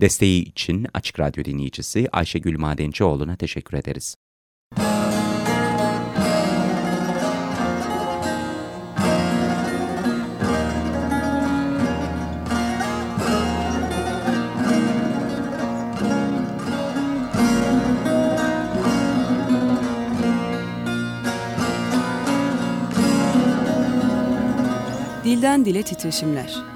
Desteği için Açık Radyo dinleyicisi Ayşegül Madencioğlu'na teşekkür ederiz. Dilden Dile Titreşimler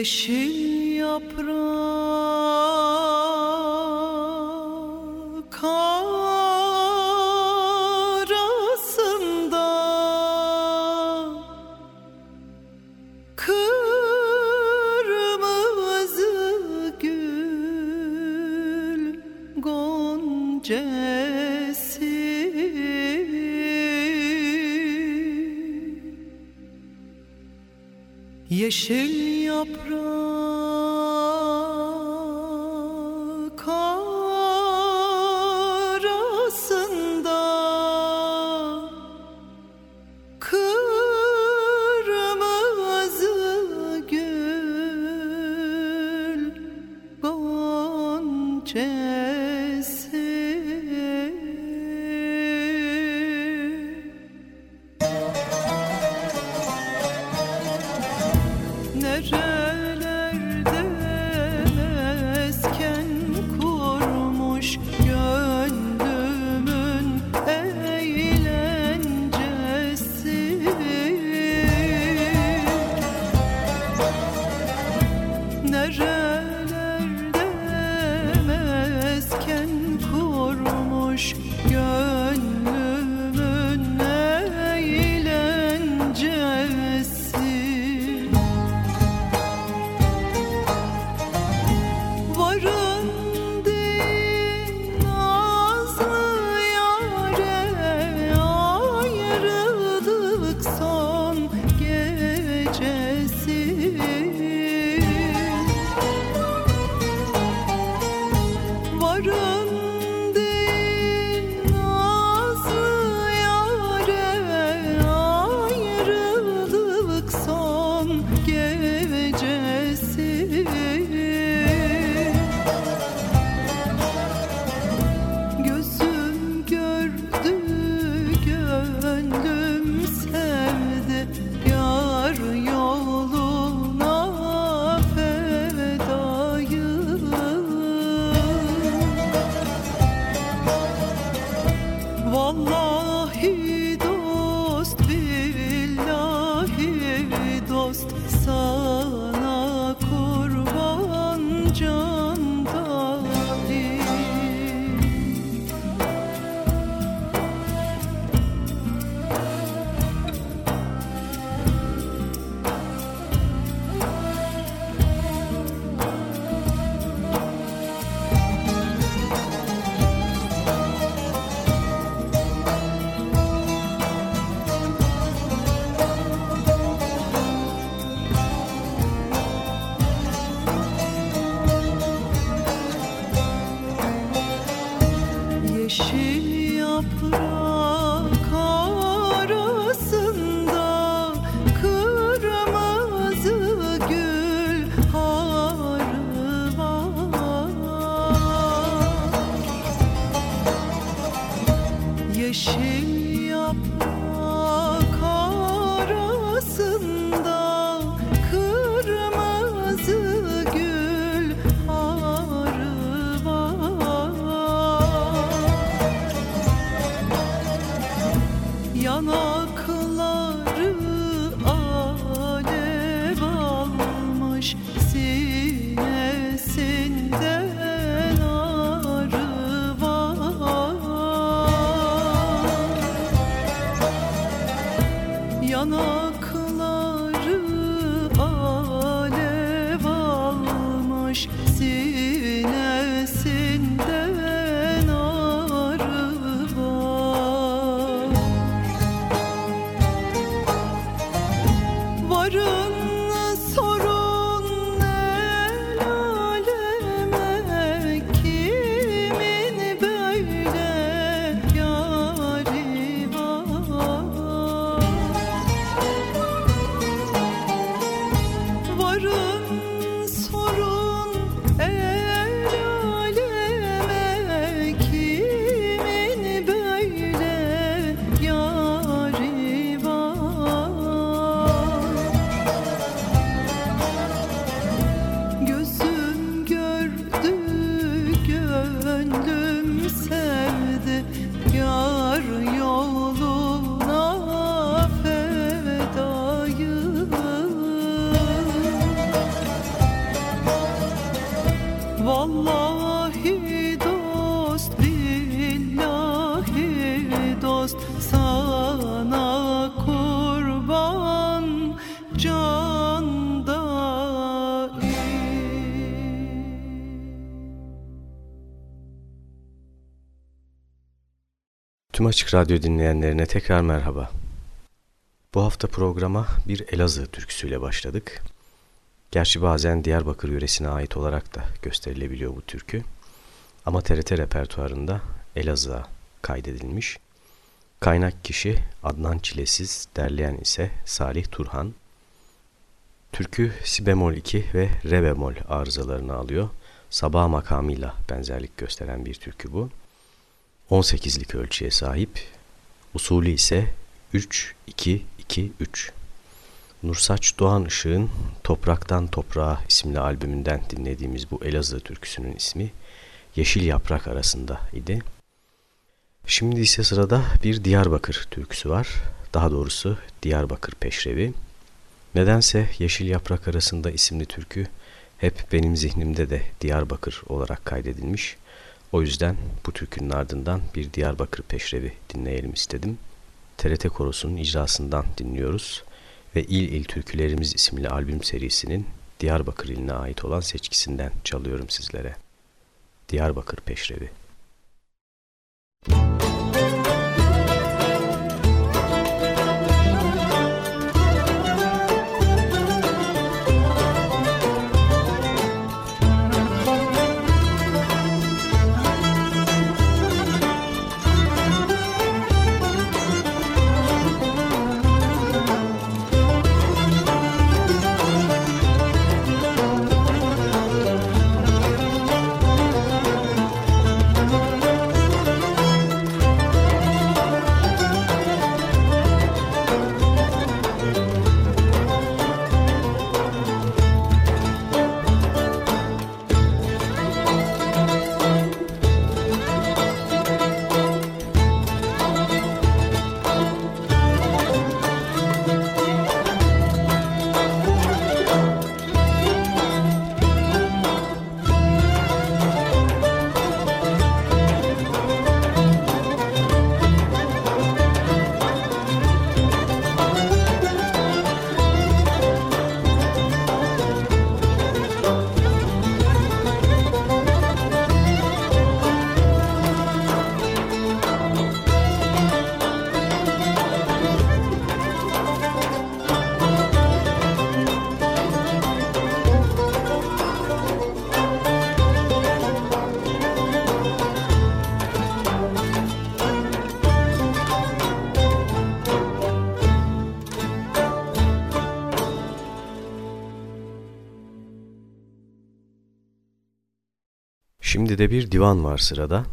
yeşil yaprağı yeşil yaprak Açık Radyo dinleyenlerine tekrar merhaba. Bu hafta programa bir Elazığ türküsüyle başladık. Gerçi bazen Diyarbakır yöresine ait olarak da gösterilebiliyor bu türkü. Ama TRT repertuarında Elazığ'a kaydedilmiş. Kaynak kişi Adnan Çilesiz, derleyen ise Salih Turhan. Türkü si bemol 2 ve re bemol arızalarını alıyor. Sabah makamıyla benzerlik gösteren bir türkü bu. 18'lik ölçüye sahip. Usulü ise 3-2-2-3. Nursaç Doğan Işık'ın Topraktan Toprağa isimli albümünden dinlediğimiz bu Elazığ türküsünün ismi Yeşil Yaprak arasında idi. Şimdi ise sırada bir Diyarbakır türküsü var. Daha doğrusu Diyarbakır peşrevi. Nedense Yeşil Yaprak arasında isimli türkü hep benim zihnimde de Diyarbakır olarak kaydedilmiş. O yüzden bu türkünün ardından bir Diyarbakır peşrevi dinleyelim istedim. TRT Korosu'nun icrasından dinliyoruz ve İl İl Türkülerimiz isimli albüm serisinin Diyarbakır iline ait olan seçkisinden çalıyorum sizlere. Diyarbakır Peşrevi. Şimdi de bir divan var sırada.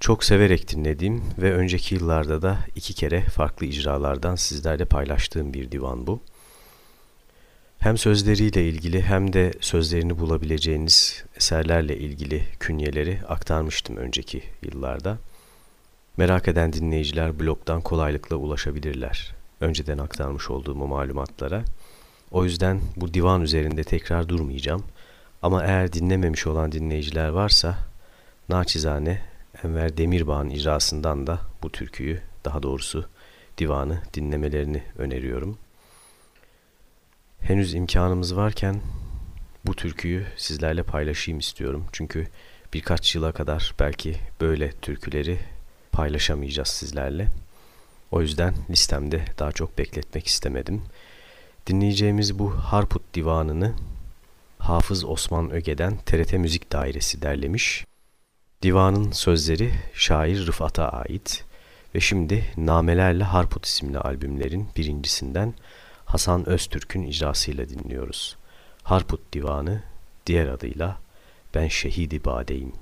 Çok severek dinlediğim ve önceki yıllarda da iki kere farklı icralardan sizlerle paylaştığım bir divan bu. Hem sözleriyle ilgili hem de sözlerini bulabileceğiniz eserlerle ilgili künyeleri aktarmıştım önceki yıllarda. Merak eden dinleyiciler blogdan kolaylıkla ulaşabilirler. Önceden aktarmış olduğum o malumatlara. O yüzden bu divan üzerinde tekrar durmayacağım. Ama eğer dinlememiş olan dinleyiciler varsa naçizane Enver Demirbağ'ın icrasından da bu türküyü daha doğrusu divanı dinlemelerini öneriyorum. Henüz imkanımız varken bu türküyü sizlerle paylaşayım istiyorum. Çünkü birkaç yıla kadar belki böyle türküleri paylaşamayacağız sizlerle. O yüzden listemde daha çok bekletmek istemedim. Dinleyeceğimiz bu Harput Divanı'nı Hafız Osman Öge'den TRT Müzik Dairesi derlemiş. Divanın sözleri şair Rıfat'a ait ve şimdi Namelerle Harput isimli albümlerin birincisinden Hasan Öztürk'ün icrasıyla dinliyoruz. Harput Divanı diğer adıyla Ben Şehidi Badeyim.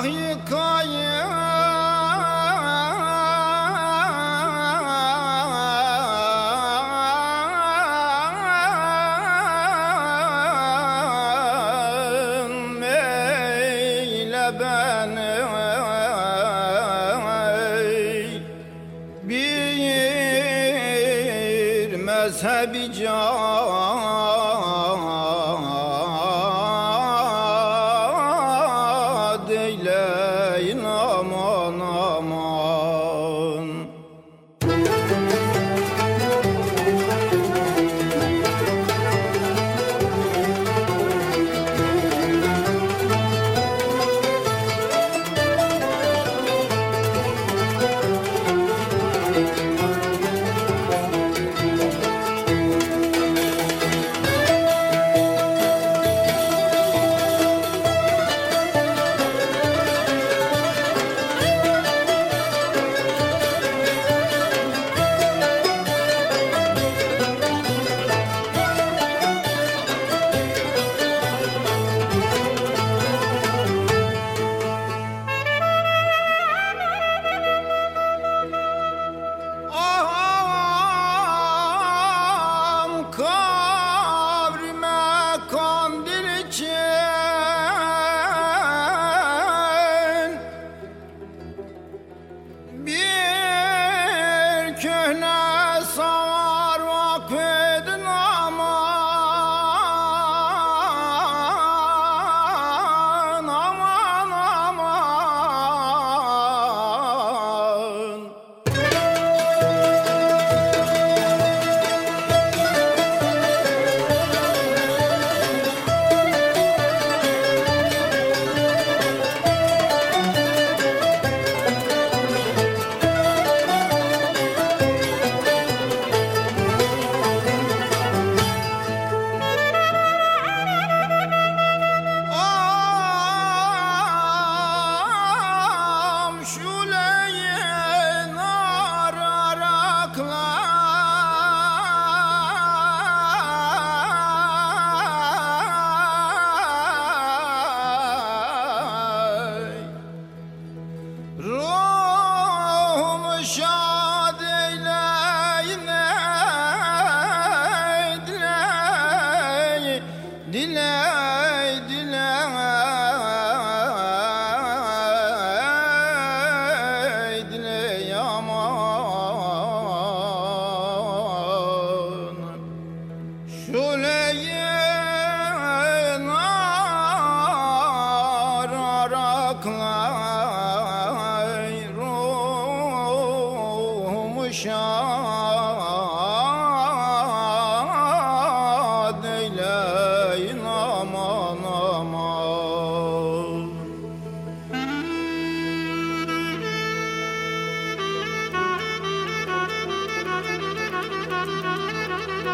Allahi ka je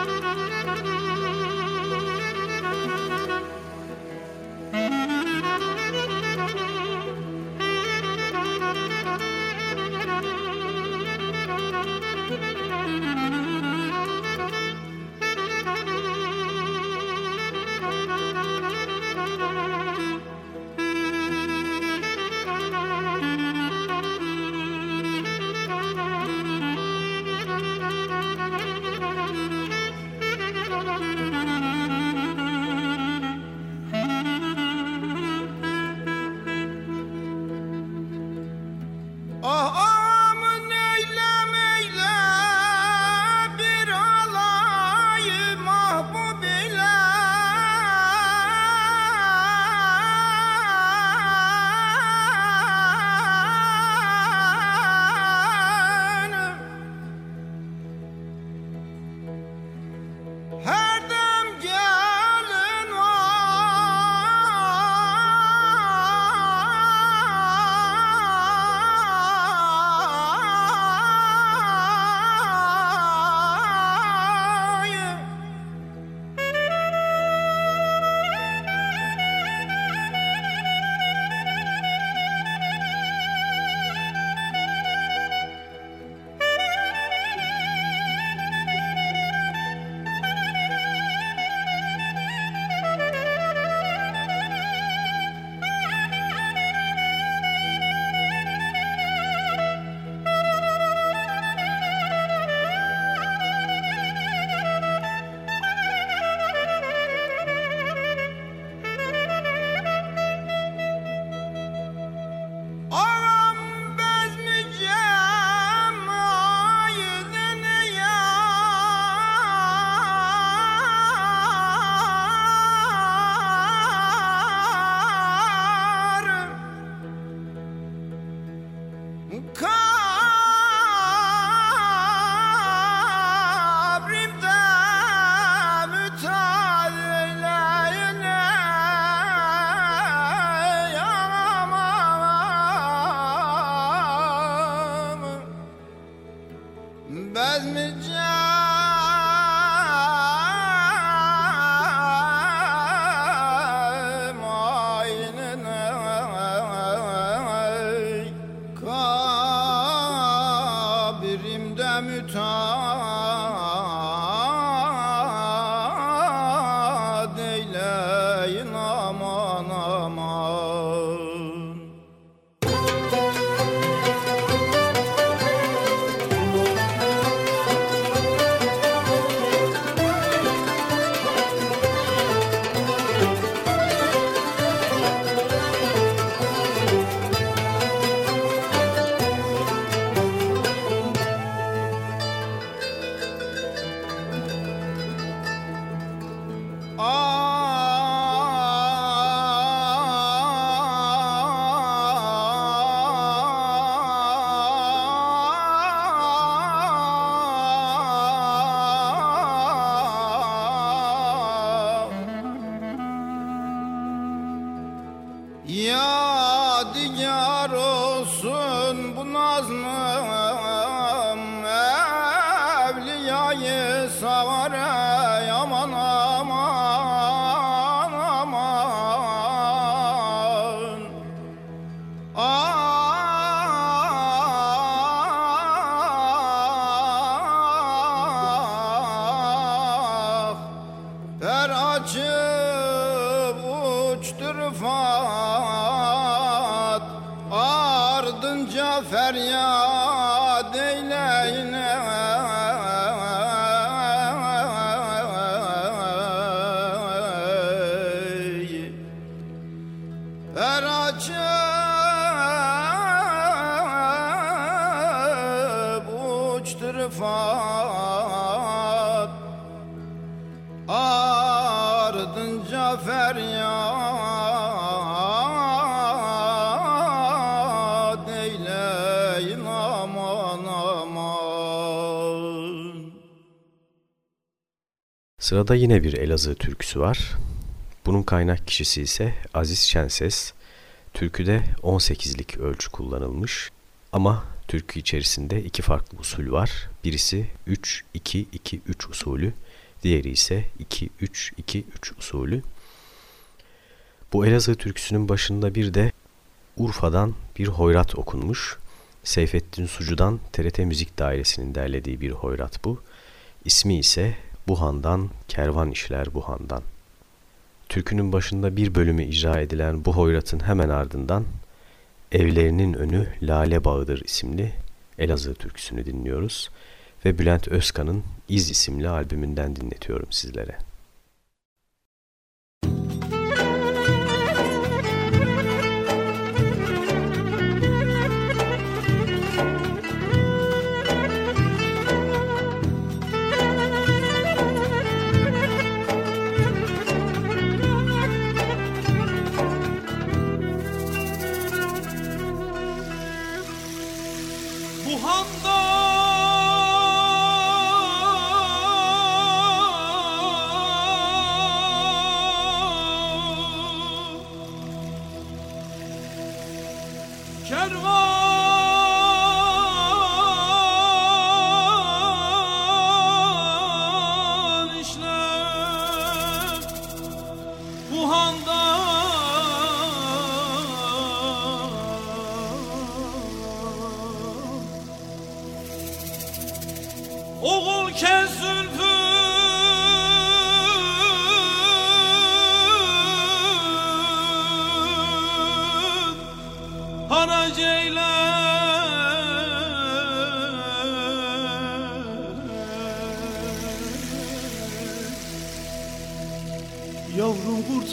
なるほど。Sırada yine bir Elazığ türküsü var. Bunun kaynak kişisi ise Aziz Şenses. Türküde 18'lik ölçü kullanılmış ama türkü içerisinde iki farklı usul var. Birisi 3-2-2-3 usulü, diğeri ise 2-3-2-3 usulü. Bu Elazığ türküsünün başında bir de Urfa'dan bir hoyrat okunmuş. Seyfettin Sucu'dan TRT Müzik Dairesi'nin derlediği bir hoyrat bu. İsmi ise Buhan'dan Kervan İşler Buhan'dan. Türkünün başında bir bölümü icra edilen bu hoyratın hemen ardından Evlerinin Önü Lale Bağıdır isimli Elazığ türküsünü dinliyoruz ve Bülent Özkan'ın İz isimli albümünden dinletiyorum sizlere.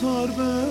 Kurtar beni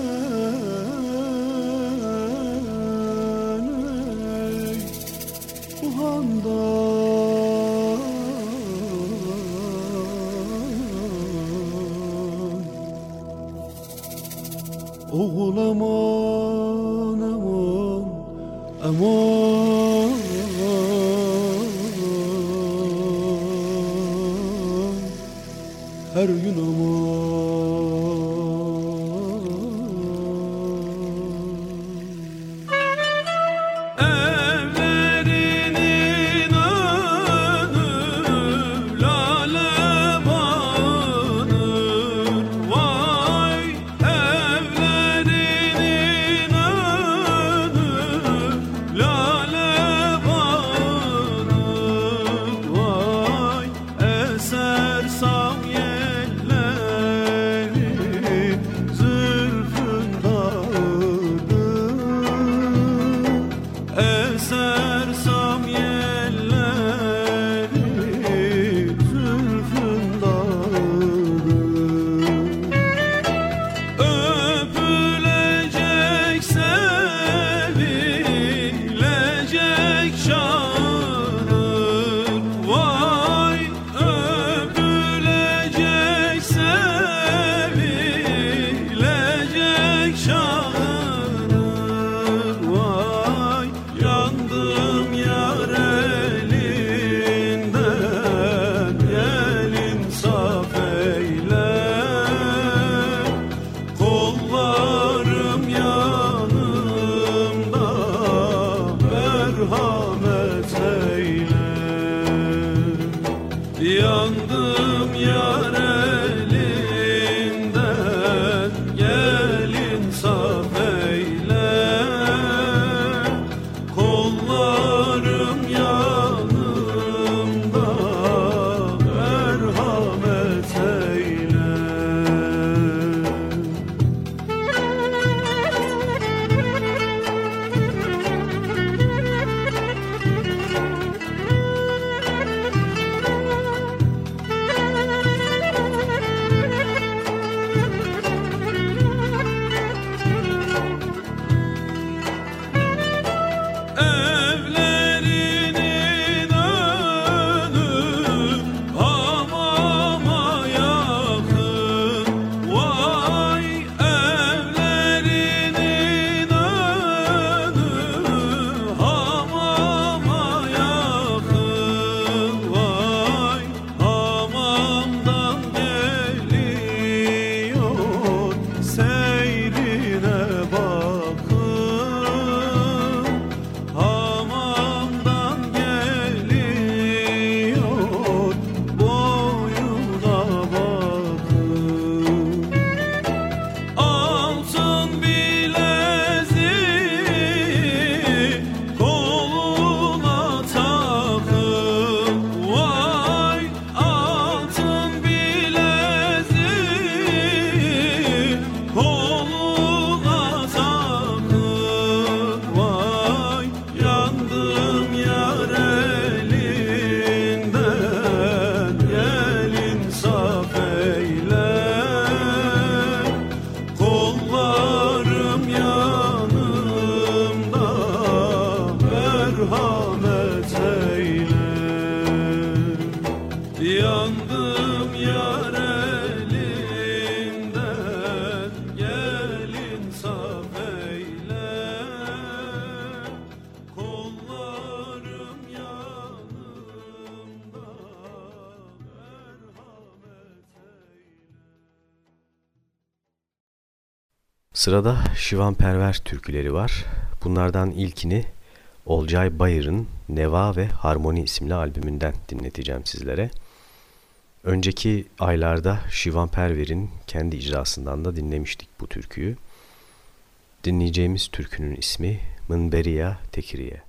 Sırada Şivan Perver türküleri var. Bunlardan ilkini Olcay Bayır'ın Neva ve Harmoni isimli albümünden dinleteceğim sizlere. Önceki aylarda Şivan Perver'in kendi icrasından da dinlemiştik bu türküyü. Dinleyeceğimiz türkünün ismi Mınberiya Tekiriye.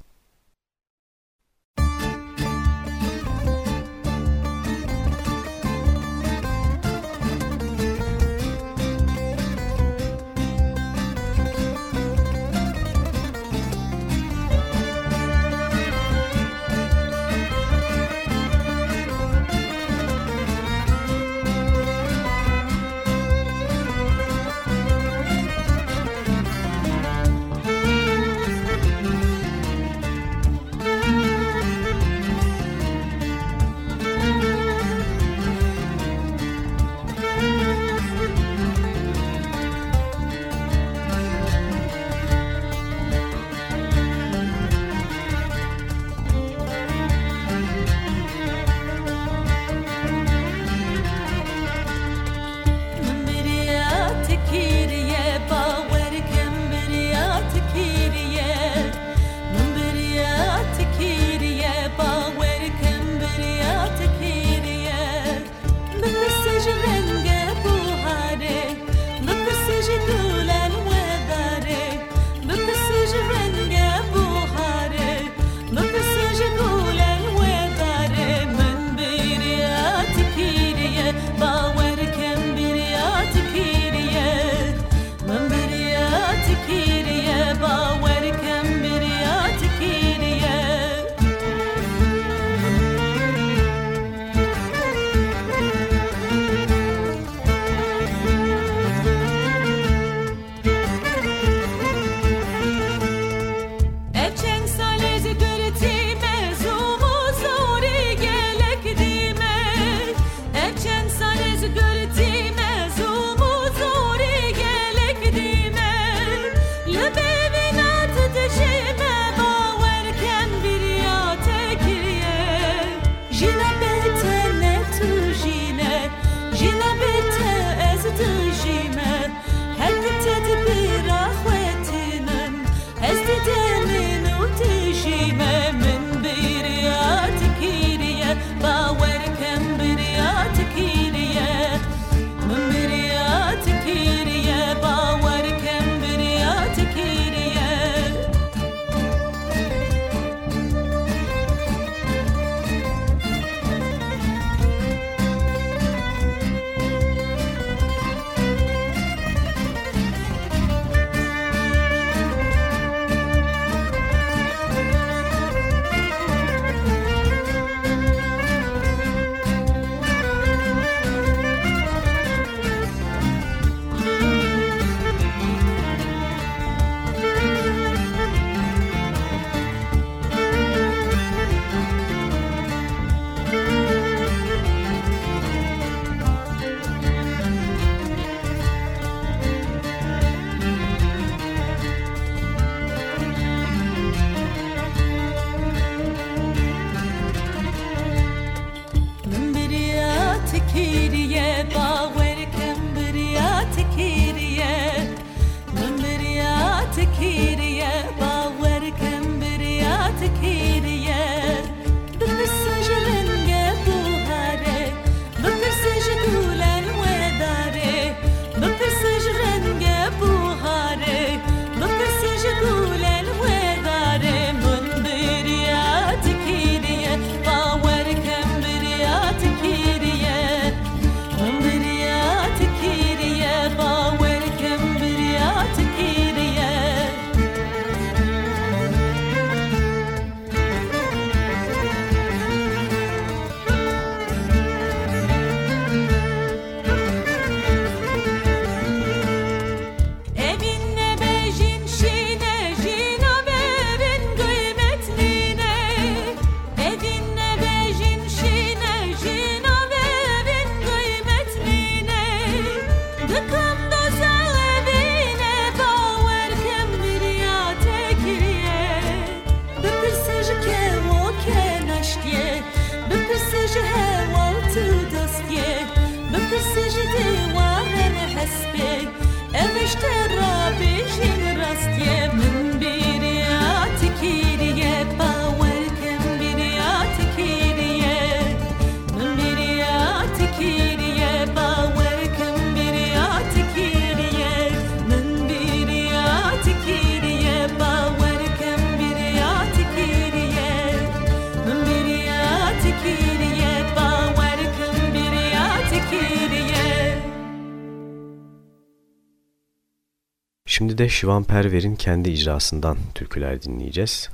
Şimdi de Şivan Perver'in kendi icrasından türküler dinleyeceğiz.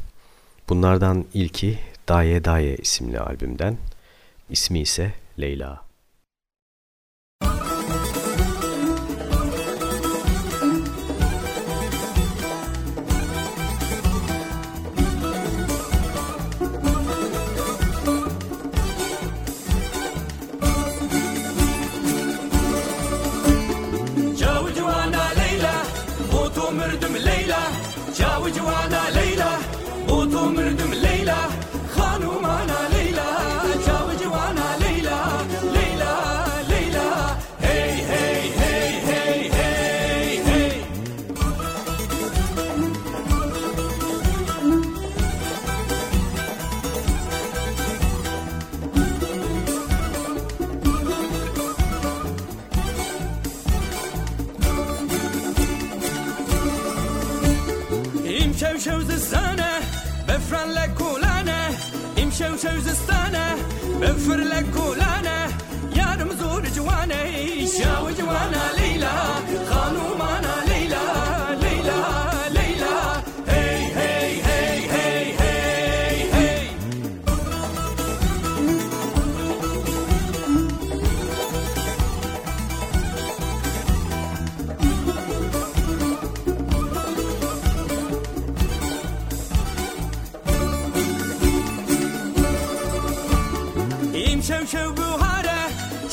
Bunlardan ilki Daye Daye isimli albümden, ismi ise Leyla. شو زستانه بنفر لك قولانه يا رمزور جوانه شاو جوانه şev şev buhara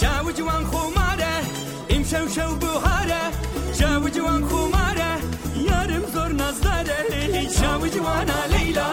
Cavucuvan kumara İm şev şev buhara Cavucuvan kumara Yarım zor nazlara Cavucuvan aleyla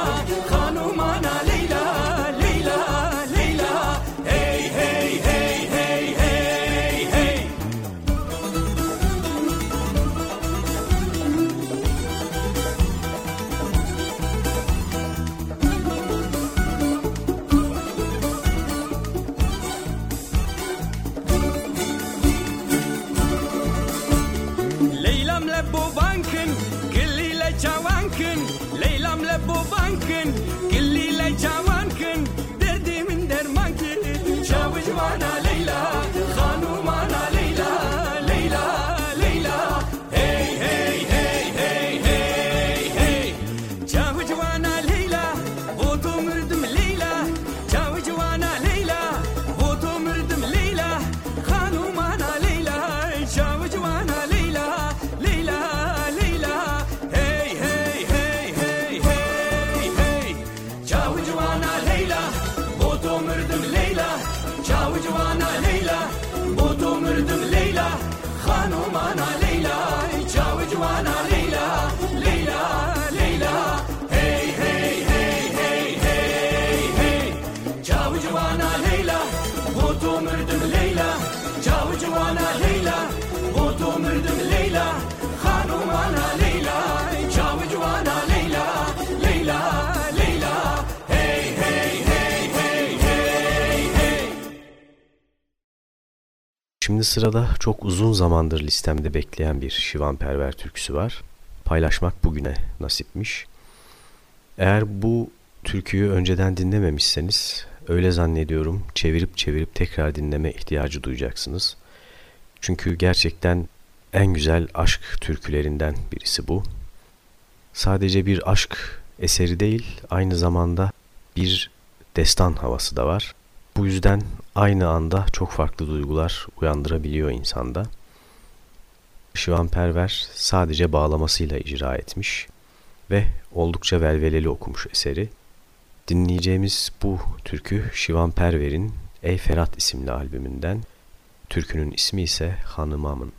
Şimdi sırada çok uzun zamandır listemde bekleyen bir Şivan Perver türküsü var. Paylaşmak bugüne nasipmiş. Eğer bu türküyü önceden dinlememişseniz öyle zannediyorum çevirip çevirip tekrar dinleme ihtiyacı duyacaksınız. Çünkü gerçekten en güzel aşk türkülerinden birisi bu. Sadece bir aşk eseri değil, aynı zamanda bir destan havası da var. Bu yüzden aynı anda çok farklı duygular uyandırabiliyor insanda. Şivan Perver sadece bağlamasıyla icra etmiş ve oldukça velveleli okumuş eseri. Dinleyeceğimiz bu türkü Şivan Perver'in Ey Ferhat isimli albümünden. Türkünün ismi ise Hanımamın.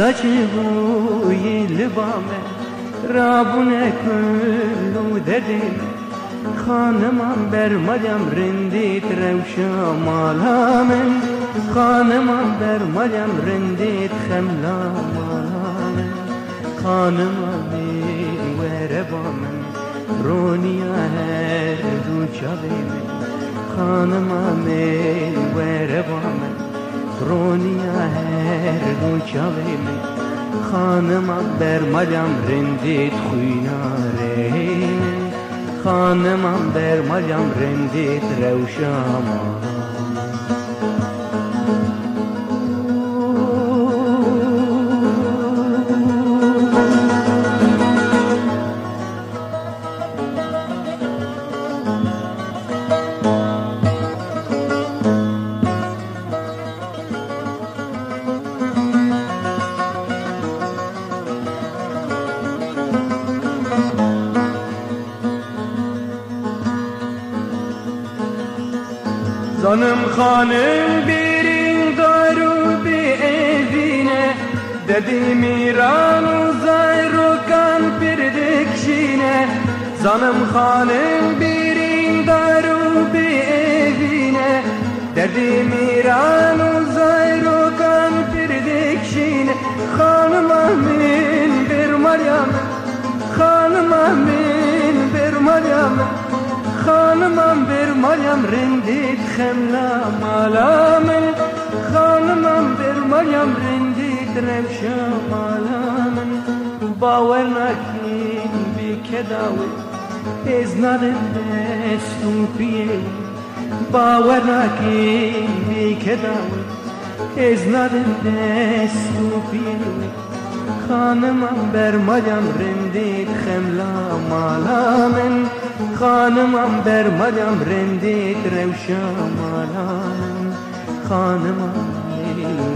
Di saçı yilvame Rabune kullu derdime Hanımam ber Meryem rindit revşa malamen Hanımam ber Meryem rindit xemla malamen Hanımam vere bamen Roniya her du çavime خانما من وروا من رونیا هر دو چاوی من خانما بر مریم رندید خویناره من خانما بر مریم Zanım hanım birin daru bir evine Derdim İran uzay rokan bir dikşine. Hanım amin bir Meryem Hanım amin bir Meryem Hanım amin bir Meryem rendit hemla malamin Hanım amin bir Meryem rendit remşa malamin Bawer nakin bir kedavet es nadende stupie Bauernaki mi kedavet ez nadende stupie Kanıma bermayan rendit hemla malamen. Kanıma bermayan rendit revşa malamen. Kanıma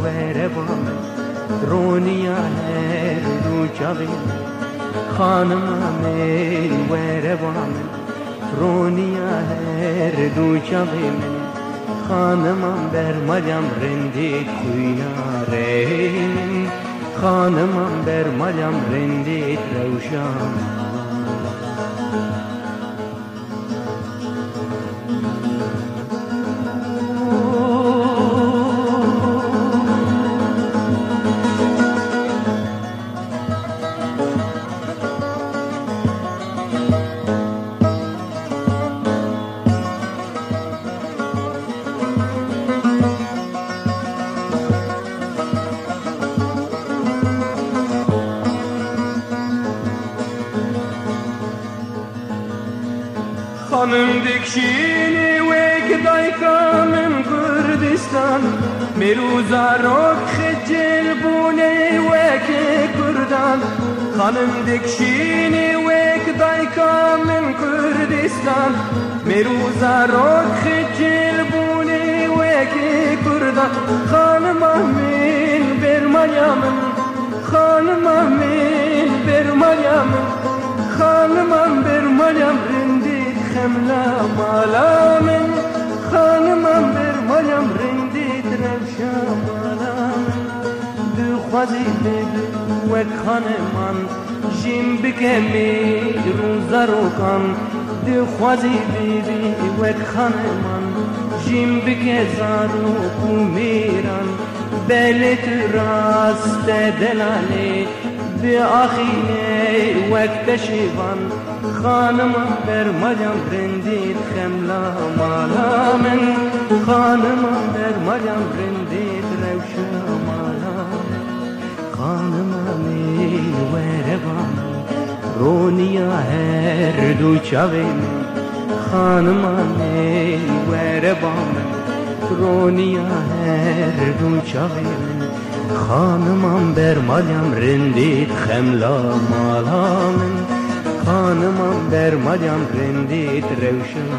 vere bamen Ronia her du çavim بام رونیا هر دو چاوی خانمم وره بام رونیا هر دو چاوی من خانمم بر مجم رندید خوینا رین خانمم بر مجم رندید روشان خانم آمین بر مریم خانم آمین بر مریم خانم بر مریم رندی خملا مالام خانم بر مریم رندی روشا مالام دو خوزی و خانمان جیم بکمی روزا رو کن. دو خوزی بیدی و خانمان. جیم بکه زارو کو میران بلت راست دلاله بآخینه وقت شیوان خانم بر مریم رندید خملا مالا من خانم بر مریم رندید روشا مالا خانم من وره بام رونیا هر دو چاوی خانم من وره بام رونیا هر دو چاوی خانمم بر مالیم رندید خملا مالا من خانمم بر مالیم رندید روشن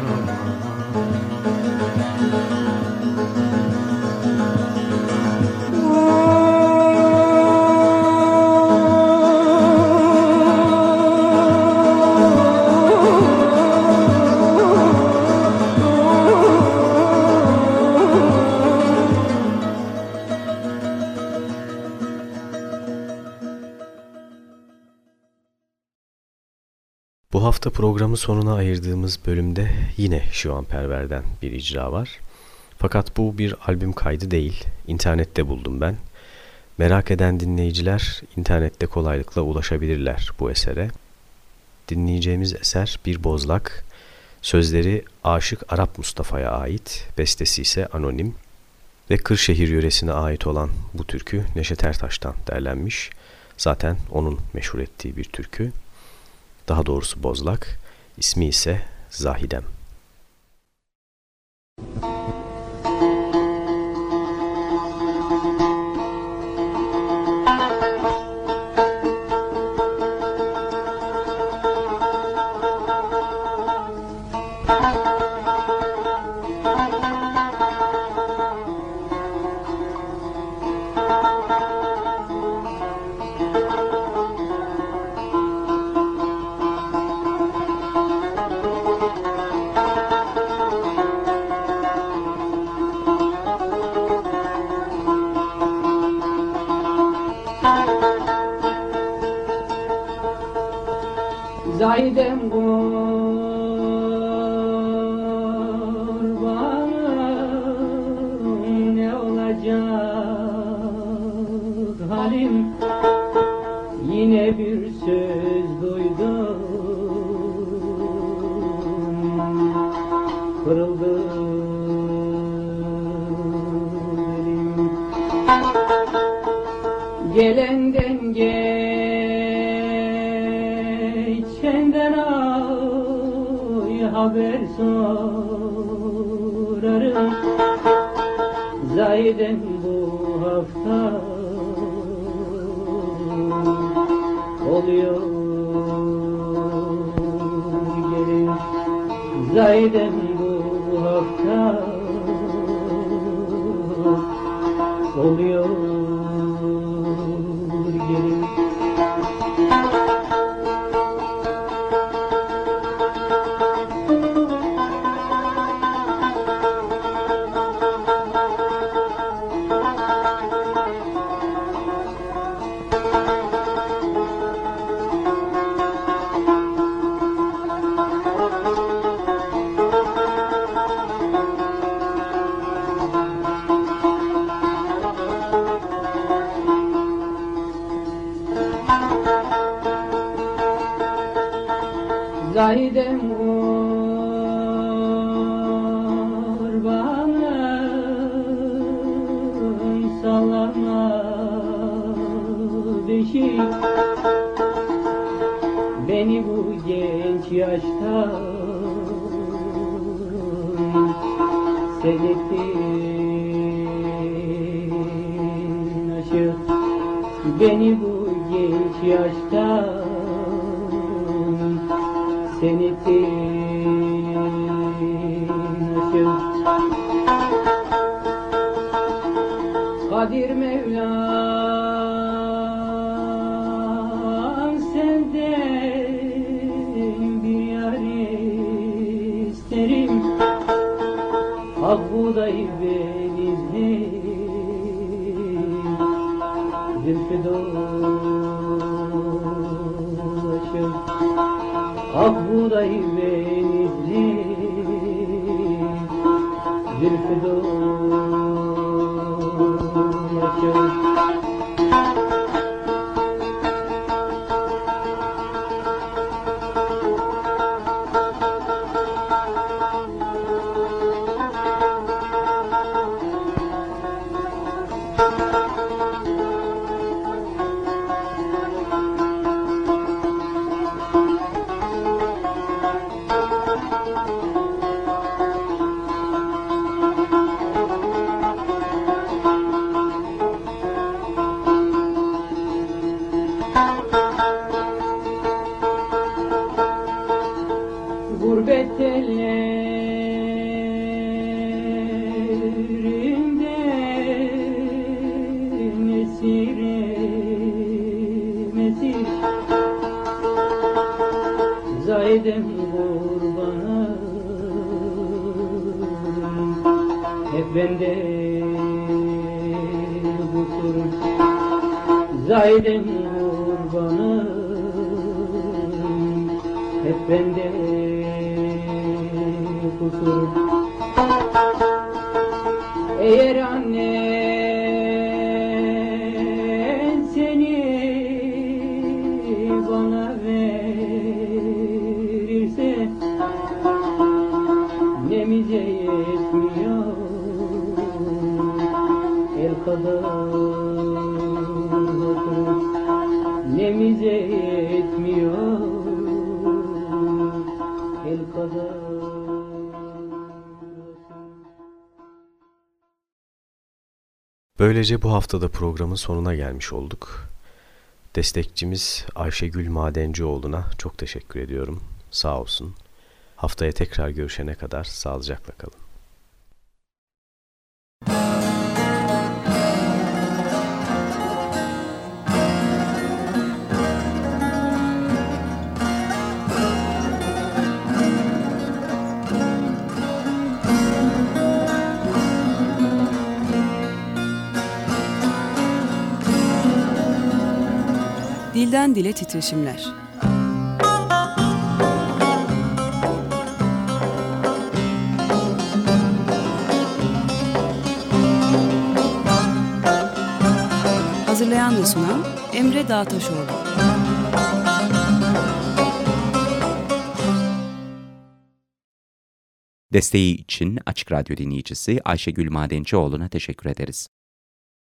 Bu hafta programı sonuna ayırdığımız bölümde yine Şivan Perver'den bir icra var. Fakat bu bir albüm kaydı değil, internette buldum ben. Merak eden dinleyiciler internette kolaylıkla ulaşabilirler bu esere. Dinleyeceğimiz eser bir bozlak, sözleri Aşık Arap Mustafa'ya ait, bestesi ise anonim ve Kırşehir yöresine ait olan bu türkü Neşet Ertaş'tan derlenmiş. Zaten onun meşhur ettiği bir türkü. Daha doğrusu bozlak, ismi ise Zahidem. Gelenden geçenden ay haber sorarım. Zahidem bu hafta oluyor gelin Zahidem bu hafta oluyor yaşta Seyrettin aşık. Beni bu genç yaşta Seyrettin aşık Kadir Mevlam Ak buğday benizli Zülfü dolaşır Ak buğday benizli Zülfü dolaşır hep bende kusur. Eğer annen Böylece bu haftada programın sonuna gelmiş olduk. Destekçimiz Ayşegül Madencioğlu'na çok teşekkür ediyorum. Sağ olsun. Haftaya tekrar görüşene kadar sağlıcakla kalın. Dilden dile titreşimler. Hazırlayan ve sunan Emre Dağtaşoğlu. Desteği için Açık Radyo dinleyicisi Ayşegül Madencioğlu'na teşekkür ederiz.